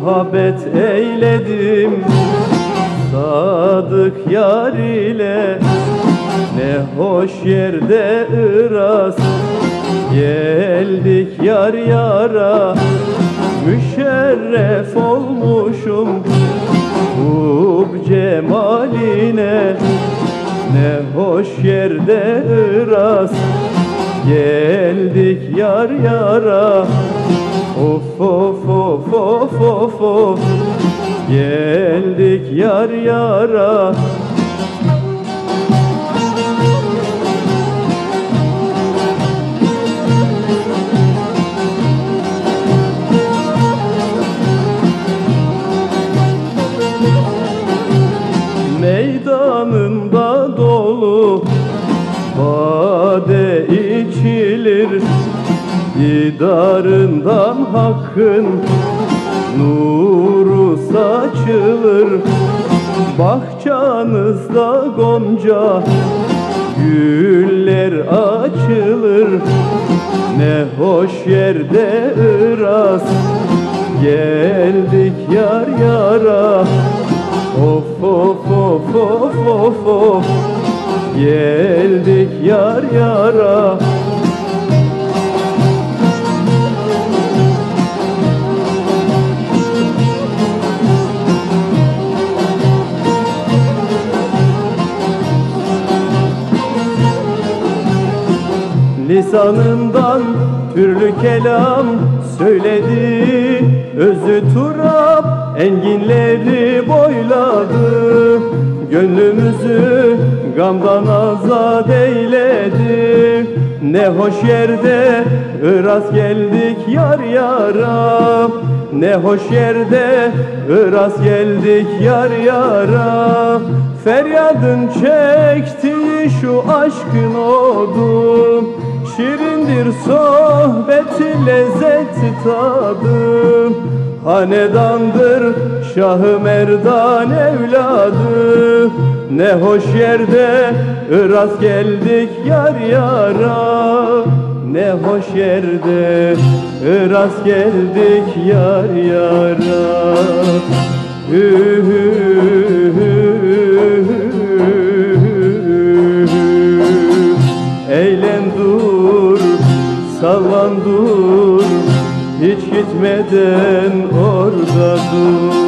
muhabbet eyledim. Sadık yar ile ne hoş yerde ıras. Geldik yar yara Müşerref olmuşum. Hub cemaline Ne hoş yerde ıras. Geldik yar yara Of of. Geldik yar yara. Meydanında dolu Bade içilir. Didarından hakkın Nuru saçılır Bahçanızda gonca Güller açılır. Ne hoş yerde Iras Geldik yar yara. Of of of of of of Geldik yar yara Lisanından türlü kelam söyledi. Özü turap enginleri boyladı. Gönlümüzü gamdan azat eyledi. Ne hoş yerde Iras geldik yar yara. Ne hoş yerde Iras geldik yar yara. Feryadın çektiği şu aşkın odu Şirindir sohbeti lezzeti tadı Hanedandır Şahı Merdan evladı. Ne hoş yerde Iras geldik yar yara. Ne hoş yerde Iras geldik yar yara. Hü hü hü aman dur Hiç gitmeden orada dur.